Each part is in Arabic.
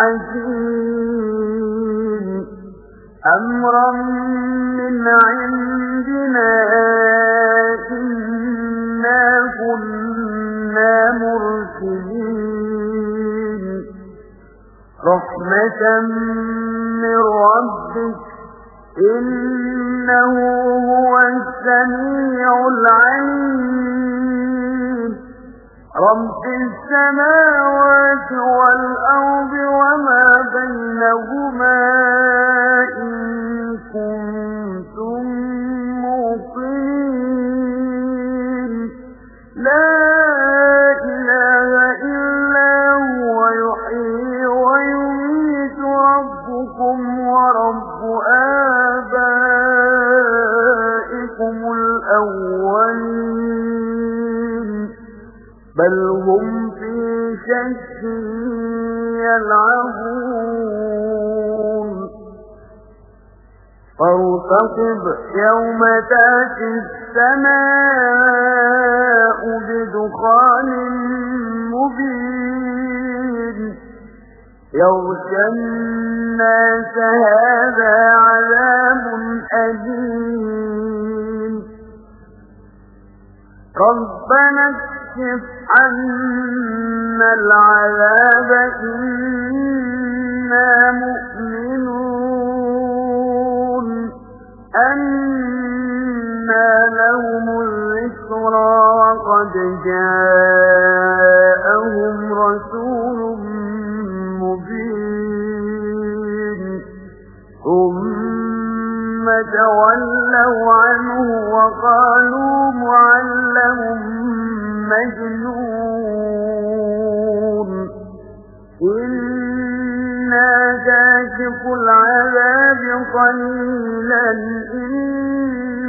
حكيم أمرا من عندنا إنا كنا مرسلين. رحمة من ربك إنه هو السميع العليم. رب السماوات والأرض بينهما فارتقب يوم تاتي السماء بدخان مبين. يغشى الناس هذا عذاب أليم. ربنا اكشف عنا العذاب إنا مؤمنون. أنا لهم الذكرى وقد جاءهم رسول مبين ثم تولوا عنه وقالوا معلم مجنون إنا كاشف العذاب قليلا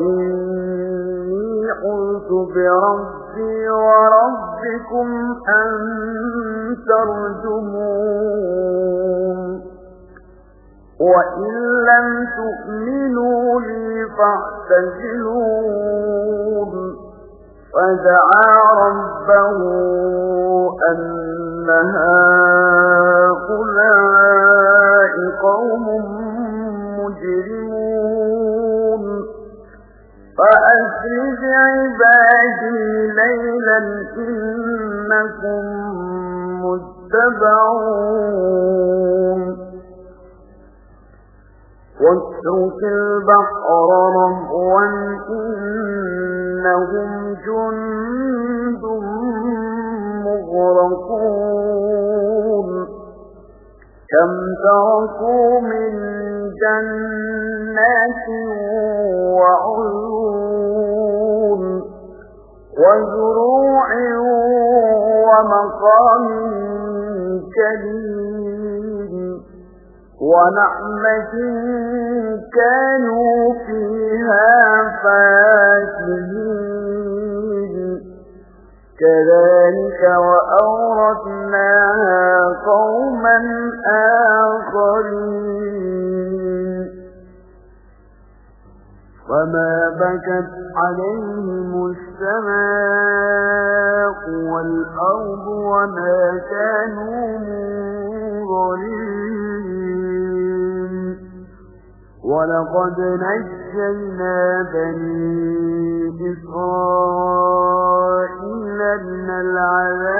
وإني قلت بربي وربكم أن ترجمون. وإن لم تؤمنوا لي فاعتزلون. فدعا ربه أن إنكم متبعون. واترك البحر رهوا إنهم جند مغرقون. كم تركوا من جنات وعيون وزروع ومقام كريم ونعمة كانوا فيها فاكهين. كذلك وأورثناها قوما آخرين. وما بكت عليهم السماء والأرض وما كانوا منظرين ولقد نجينا بني إسرائيل من العذاب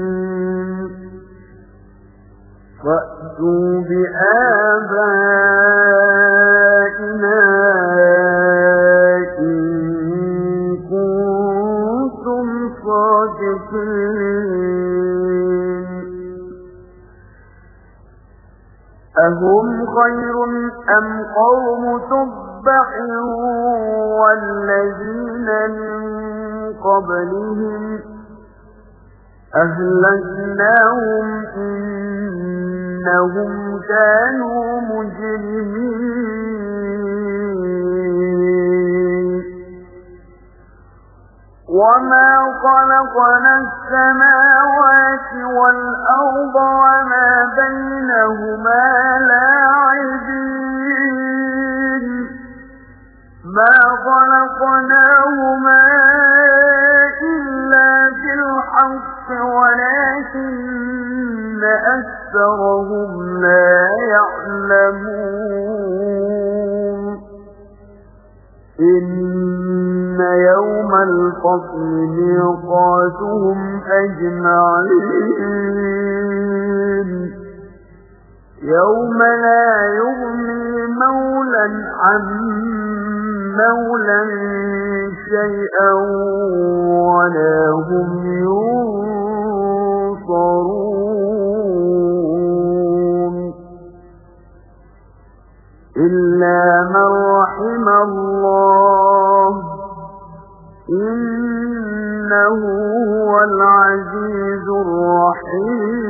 بمنشرين فأتوا بآبائنا إن كنتم صادقين أهم خير أم قوم تبع والذين من قبلهم أهلكناهم إنهم كانوا مجرمين وما خلقنا السماوات والأرض وما بينهما لاعبين ما خلقناهما إلا بالحق ولكن أكثرهم لا يعلمون إن يوم الفصل ميقاتهم أجمعين يوم لا يغني مولا عن مولا شيئا ولا هم ينصرون. إلا من رحم الله إنه هو العزيز الرحيم.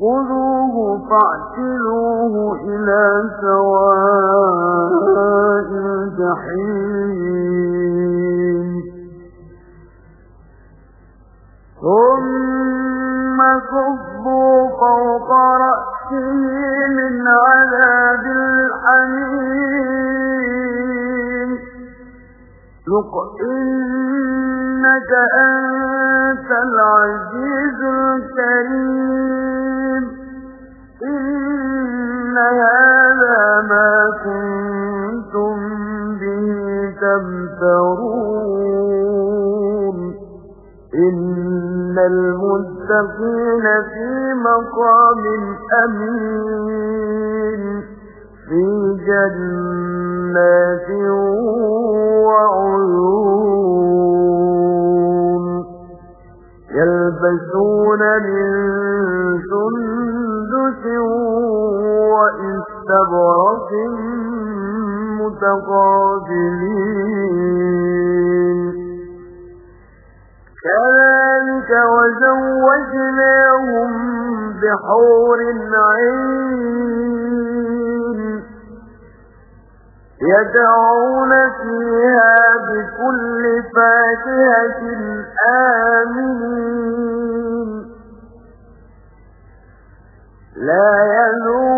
خذوه فاعتلوه إلى سواء الجحيم ثم صبوا فوق رأسه من عذاب الحميم ذق إنك أنت العزيز الكريم هذا ما كنتم به تمترون إن المتقين في مقام أمين في جنات وعيون يلبسون من غافلين كذلك وزوجناهم بحور عين يدعون فيها بكل فاكهة آمنين. لا يلوم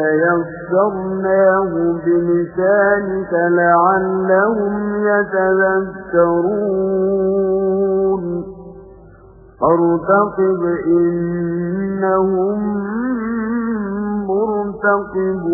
يسرناه بلسانك لعلهم يتذكرون. فارتقب إنهم مرتقبون.